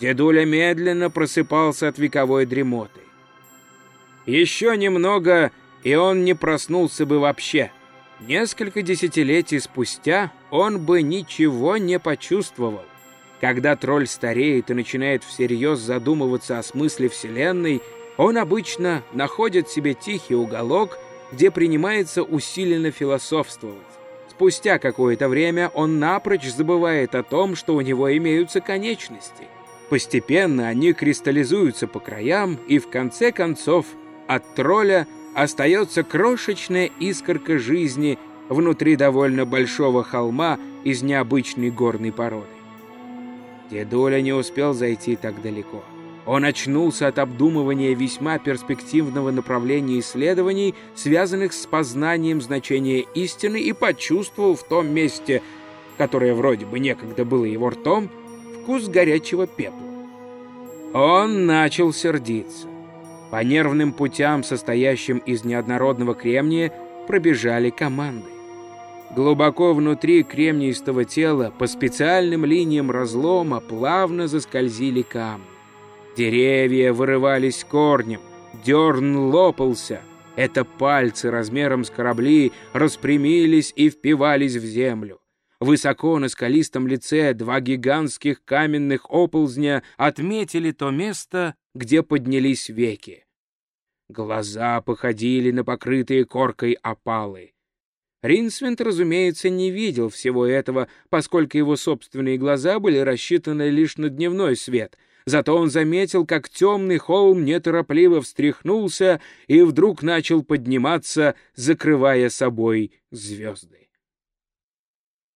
Дедуля медленно просыпался от вековой дремоты. Еще немного, и он не проснулся бы вообще. Несколько десятилетий спустя он бы ничего не почувствовал. Когда тролль стареет и начинает всерьез задумываться о смысле Вселенной, он обычно находит себе тихий уголок, где принимается усиленно философствовать. Спустя какое-то время он напрочь забывает о том, что у него имеются конечности. Постепенно они кристаллизуются по краям, и в конце концов от тролля остается крошечная искорка жизни внутри довольно большого холма из необычной горной породы. Дедуля не успел зайти так далеко. Он очнулся от обдумывания весьма перспективного направления исследований, связанных с познанием значения истины, и почувствовал в том месте, которое вроде бы некогда было его ртом, вкус горячего пепла. Он начал сердиться. По нервным путям, состоящим из неоднородного кремния, пробежали команды. Глубоко внутри кремниевого тела по специальным линиям разлома плавно заскользили камни. Деревья вырывались корнем, дерн лопался. Это пальцы размером с корабли распрямились и впивались в землю. Высоко на скалистом лице два гигантских каменных оползня отметили то место, где поднялись веки. Глаза походили на покрытые коркой опалы. Ринсвинд, разумеется, не видел всего этого, поскольку его собственные глаза были рассчитаны лишь на дневной свет. Зато он заметил, как темный холм неторопливо встряхнулся и вдруг начал подниматься, закрывая собой звезды.